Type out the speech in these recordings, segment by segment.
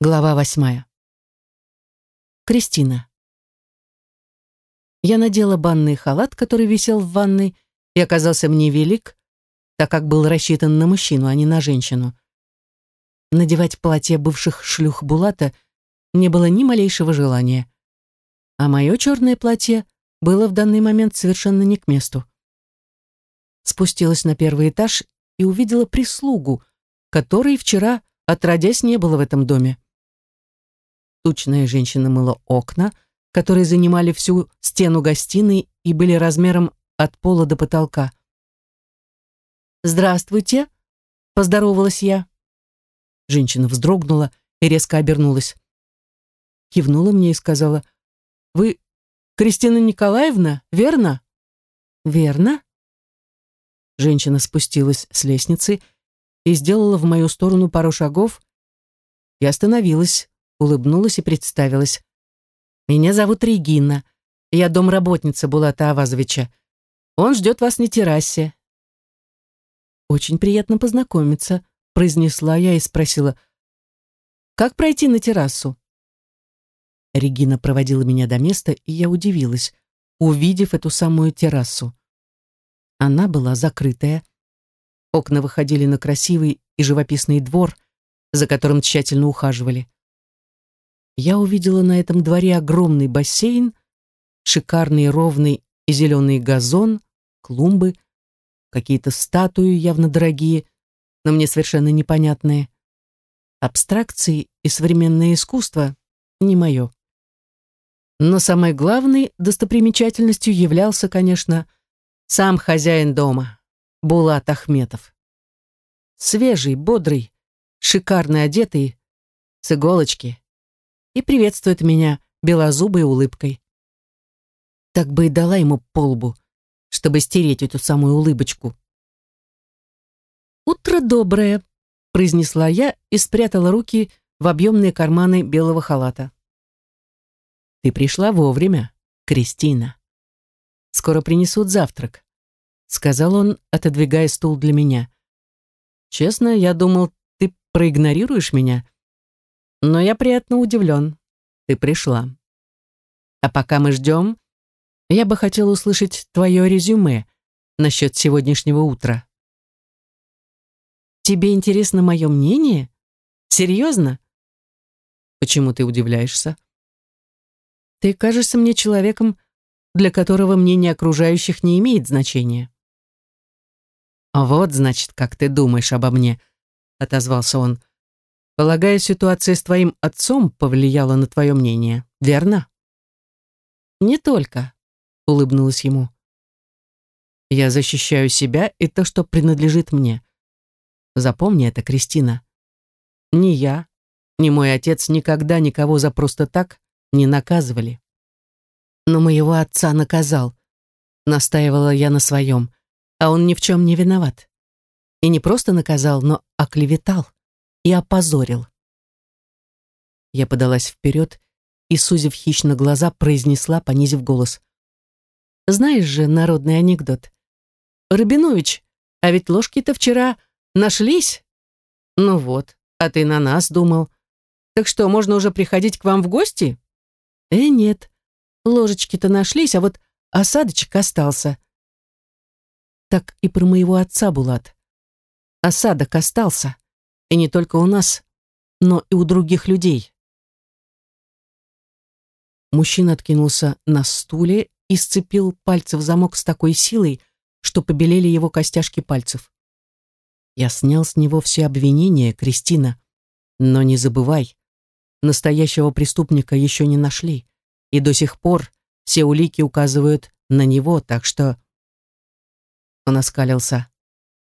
Глава восьмая. Кристина. Я надела банный халат, который висел в ванной, и оказался мне велик, так как был рассчитан на мужчину, а не на женщину. Надевать платье бывших шлюх Булата не было ни малейшего желания. А мое черное платье было в данный момент совершенно не к месту. Спустилась на первый этаж и увидела прислугу, которой вчера отродясь не было в этом доме. Тучная женщина мыла окна, которые занимали всю стену гостиной и были размером от пола до потолка. «Здравствуйте», — поздоровалась я. Женщина вздрогнула и резко обернулась. Кивнула мне и сказала, «Вы Кристина Николаевна, верно?» «Верно?» Женщина спустилась с лестницы и сделала в мою сторону пару шагов и остановилась, улыбнулась и представилась. «Меня зовут Регина. Я домработница Булата Авазовича. Он ждет вас на террасе». «Очень приятно познакомиться», — произнесла я и спросила, «Как пройти на террасу?» Регина проводила меня до места, и я удивилась, увидев эту самую террасу. Она была закрытая. Окна выходили на красивый и живописный двор, за которым тщательно ухаживали я увидела на этом дворе огромный бассейн, шикарный ровный и зеленый газон, клумбы, какие-то статуи явно дорогие, но мне совершенно непонятные. Абстракции и современное искусство не мое. Но самой главной достопримечательностью являлся, конечно, сам хозяин дома, Булат Ахметов. Свежий, бодрый, шикарно одетый, с иголочки, и приветствует меня белозубой улыбкой. Так бы и дала ему полбу, чтобы стереть эту самую улыбочку. «Утро доброе», — произнесла я и спрятала руки в объемные карманы белого халата. «Ты пришла вовремя, Кристина. Скоро принесут завтрак», — сказал он, отодвигая стул для меня. «Честно, я думал, ты проигнорируешь меня, но я приятно удивлен. Ты пришла. А пока мы ждем, я бы хотел услышать твое резюме насчет сегодняшнего утра. Тебе интересно мое мнение? Серьезно? Почему ты удивляешься? Ты кажешься мне человеком, для которого мнение окружающих не имеет значения. «А вот, значит, как ты думаешь обо мне», — отозвался он. Полагаю, ситуация с твоим отцом повлияла на твое мнение, верно? Не только, улыбнулась ему. Я защищаю себя и то, что принадлежит мне. Запомни это, Кристина. Ни я, ни мой отец никогда никого за просто так не наказывали. Но моего отца наказал. Настаивала я на своем, а он ни в чем не виноват. И не просто наказал, но оклеветал и опозорил. Я подалась вперед и, сузив хищно глаза, произнесла, понизив голос. «Знаешь же народный анекдот. Рабинович, а ведь ложки-то вчера нашлись? Ну вот, а ты на нас думал. Так что, можно уже приходить к вам в гости? Э, нет. Ложечки-то нашлись, а вот осадочек остался. Так и про моего отца, Булат. Осадок остался. И не только у нас, но и у других людей. Мужчина откинулся на стуле и сцепил пальцы в замок с такой силой, что побелели его костяшки пальцев. Я снял с него все обвинения, Кристина. Но не забывай, настоящего преступника еще не нашли, и до сих пор все улики указывают на него, так что... Он оскалился.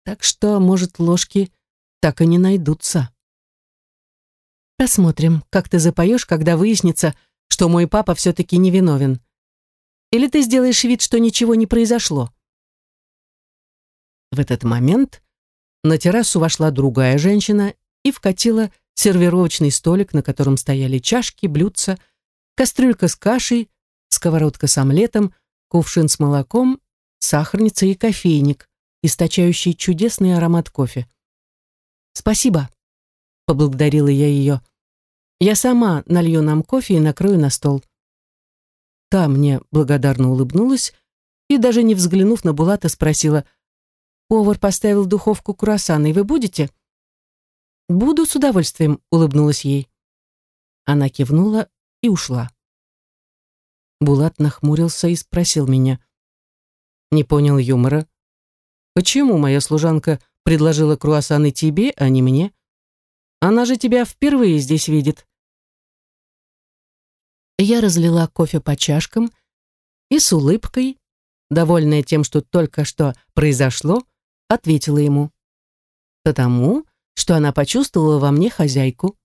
Так что, может, ложки так и не найдутся. Посмотрим, как ты запоешь, когда выяснится, что мой папа все-таки невиновен. Или ты сделаешь вид, что ничего не произошло. В этот момент на террасу вошла другая женщина и вкатила сервировочный столик, на котором стояли чашки, блюдца, кастрюлька с кашей, сковородка с омлетом, кувшин с молоком, сахарница и кофейник, источающий чудесный аромат кофе. «Спасибо», — поблагодарила я ее. Я сама налью нам кофе и накрою на стол. Та мне благодарно улыбнулась и, даже не взглянув на Булата, спросила, «Повар поставил в духовку круассаны, и вы будете?» «Буду с удовольствием», — улыбнулась ей. Она кивнула и ушла. Булат нахмурился и спросил меня. Не понял юмора. «Почему моя служанка предложила круассаны тебе, а не мне? Она же тебя впервые здесь видит». Я разлила кофе по чашкам и с улыбкой, довольная тем, что только что произошло, ответила ему. «Потому, что она почувствовала во мне хозяйку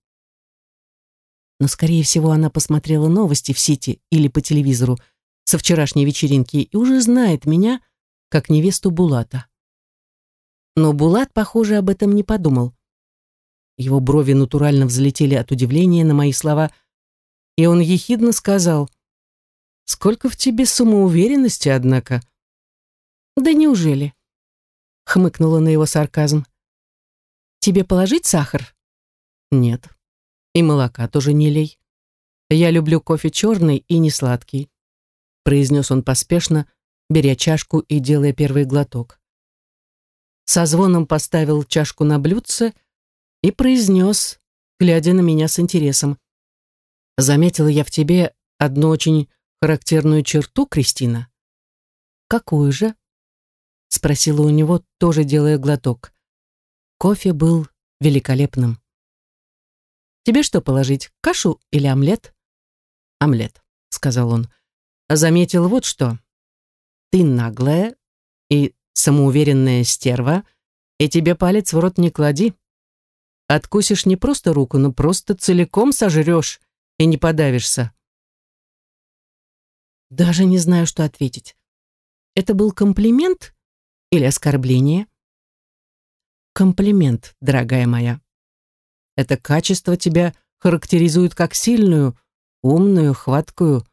но, скорее всего, она посмотрела новости в сети или по телевизору со вчерашней вечеринки и уже знает меня как невесту Булата. Но Булат, похоже, об этом не подумал. Его брови натурально взлетели от удивления на мои слова, и он ехидно сказал, «Сколько в тебе самоуверенности, однако!» «Да неужели?» — хмыкнула на его сарказм. «Тебе положить сахар?» «Нет», и молока тоже не лей. Я люблю кофе черный и не сладкий», произнес он поспешно, беря чашку и делая первый глоток. Со звоном поставил чашку на блюдце и произнес, глядя на меня с интересом. «Заметила я в тебе одну очень характерную черту, Кристина». «Какую же?» спросила у него, тоже делая глоток. Кофе был великолепным. Тебе что положить, кашу или омлет?» «Омлет», — сказал он. «Заметил вот что. Ты наглая и самоуверенная стерва, и тебе палец в рот не клади. Откусишь не просто руку, но просто целиком сожрешь и не подавишься». Даже не знаю, что ответить. Это был комплимент или оскорбление? Комплимент, дорогая моя. Это качество тебя характеризует как сильную, умную, хваткую,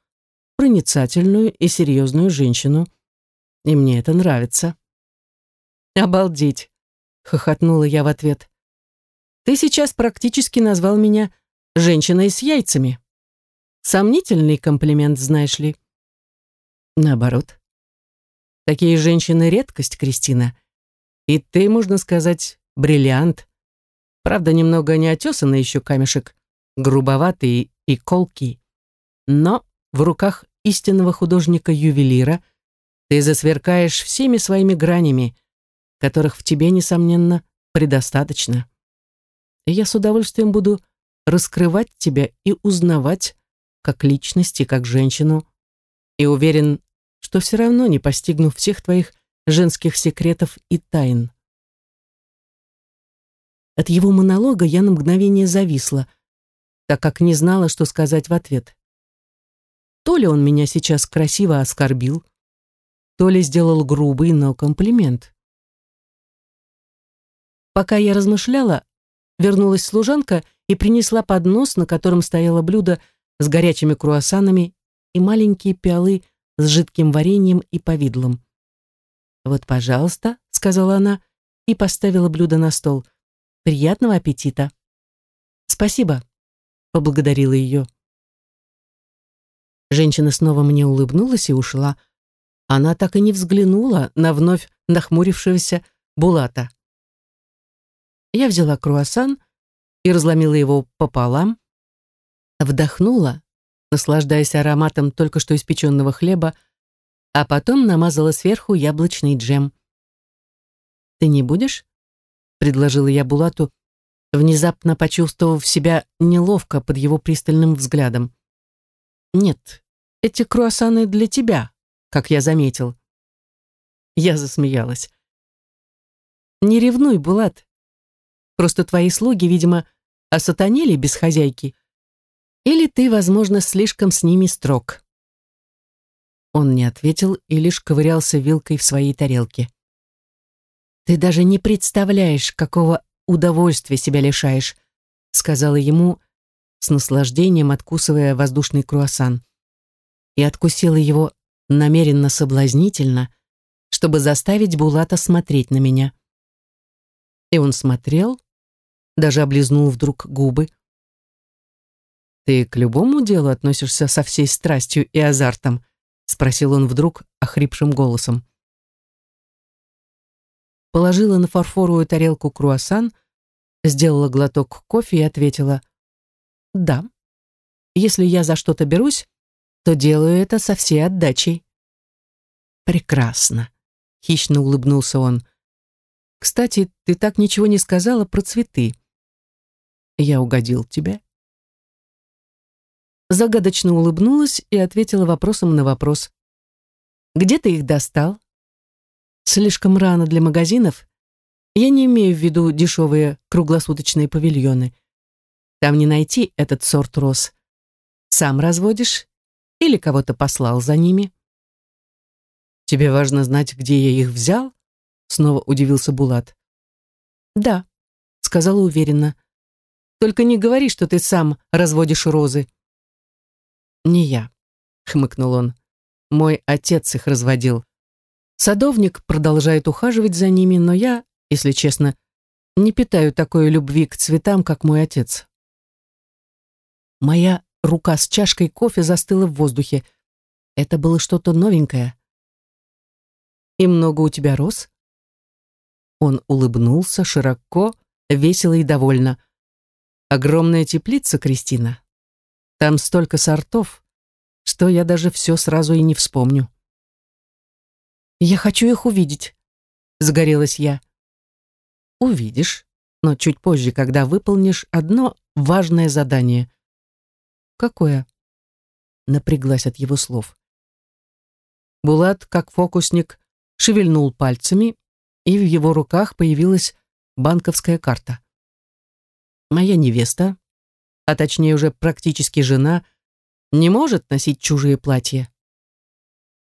проницательную и серьезную женщину. И мне это нравится. «Обалдеть!» — хохотнула я в ответ. «Ты сейчас практически назвал меня женщиной с яйцами. Сомнительный комплимент, знаешь ли». Наоборот. Такие женщины — редкость, Кристина. И ты, можно сказать, бриллиант. Правда, немного неотесанный еще камешек, грубоватый и колкий. Но в руках истинного художника-ювелира ты засверкаешь всеми своими гранями, которых в тебе, несомненно, предостаточно. И я с удовольствием буду раскрывать тебя и узнавать как личность и как женщину, и уверен, что все равно не постигну всех твоих женских секретов и тайн. От его монолога я на мгновение зависла, так как не знала, что сказать в ответ. То ли он меня сейчас красиво оскорбил, то ли сделал грубый, но комплимент. Пока я размышляла, вернулась служанка и принесла поднос, на котором стояло блюдо с горячими круассанами и маленькие пиалы с жидким вареньем и повидлом. «Вот, пожалуйста», — сказала она и поставила блюдо на стол — Приятного аппетита. Спасибо, поблагодарила ее. Женщина снова мне улыбнулась и ушла. Она так и не взглянула на вновь нахмурившегося Булата. Я взяла круассан и разломила его пополам, вдохнула, наслаждаясь ароматом только что испеченного хлеба, а потом намазала сверху яблочный джем. «Ты не будешь?» предложила я Булату, внезапно почувствовав себя неловко под его пристальным взглядом. «Нет, эти круассаны для тебя, как я заметил». Я засмеялась. «Не ревнуй, Булат. Просто твои слуги, видимо, осатанели без хозяйки. Или ты, возможно, слишком с ними строг». Он не ответил и лишь ковырялся вилкой в своей тарелке. «Ты даже не представляешь, какого удовольствия себя лишаешь», сказала ему с наслаждением, откусывая воздушный круассан. И откусила его намеренно соблазнительно, чтобы заставить Булата смотреть на меня. И он смотрел, даже облизнул вдруг губы. «Ты к любому делу относишься со всей страстью и азартом?» спросил он вдруг охрипшим голосом. Положила на фарфоровую тарелку круассан, сделала глоток кофе и ответила «Да, если я за что-то берусь, то делаю это со всей отдачей». «Прекрасно», — хищно улыбнулся он. «Кстати, ты так ничего не сказала про цветы. Я угодил тебе?» Загадочно улыбнулась и ответила вопросом на вопрос. «Где ты их достал?» «Слишком рано для магазинов. Я не имею в виду дешевые круглосуточные павильоны. Там не найти этот сорт роз. Сам разводишь или кого-то послал за ними?» «Тебе важно знать, где я их взял?» Снова удивился Булат. «Да», — сказала уверенно. «Только не говори, что ты сам разводишь розы». «Не я», — хмыкнул он. «Мой отец их разводил. Садовник продолжает ухаживать за ними, но я, если честно, не питаю такой любви к цветам, как мой отец». Моя рука с чашкой кофе застыла в воздухе. Это было что-то новенькое. «И много у тебя роз?» Он улыбнулся широко, весело и довольно. «Огромная теплица, Кристина. Там столько сортов, что я даже все сразу и не вспомню». «Я хочу их увидеть», — загорелась я. «Увидишь, но чуть позже, когда выполнишь одно важное задание». «Какое?» Напряглась от его слов. Булат, как фокусник, шевельнул пальцами, и в его руках появилась банковская карта. Моя невеста, а точнее уже практически жена, не может носить чужие платья.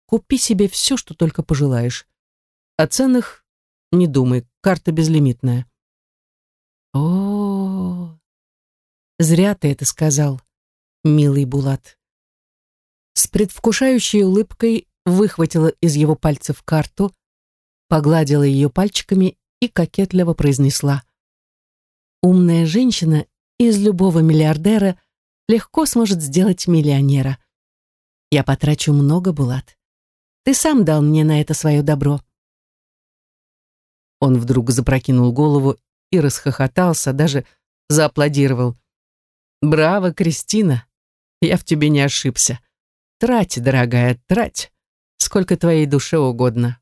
Купи себе все, что только пожелаешь. О ценах не думай, карта безлимитная. О, -о, -о. зря ты это сказал, милый Булат. С предвкушающей улыбкой выхватила из его пальцев карту, погладила ее пальчиками и кокетливо произнесла. «Умная женщина из любого миллиардера легко сможет сделать миллионера. Я потрачу много, Булат. Ты сам дал мне на это свое добро». Он вдруг запрокинул голову и расхохотался, даже зааплодировал. «Браво, Кристина! Я в тебе не ошибся. Трать, дорогая, трать, сколько твоей душе угодно».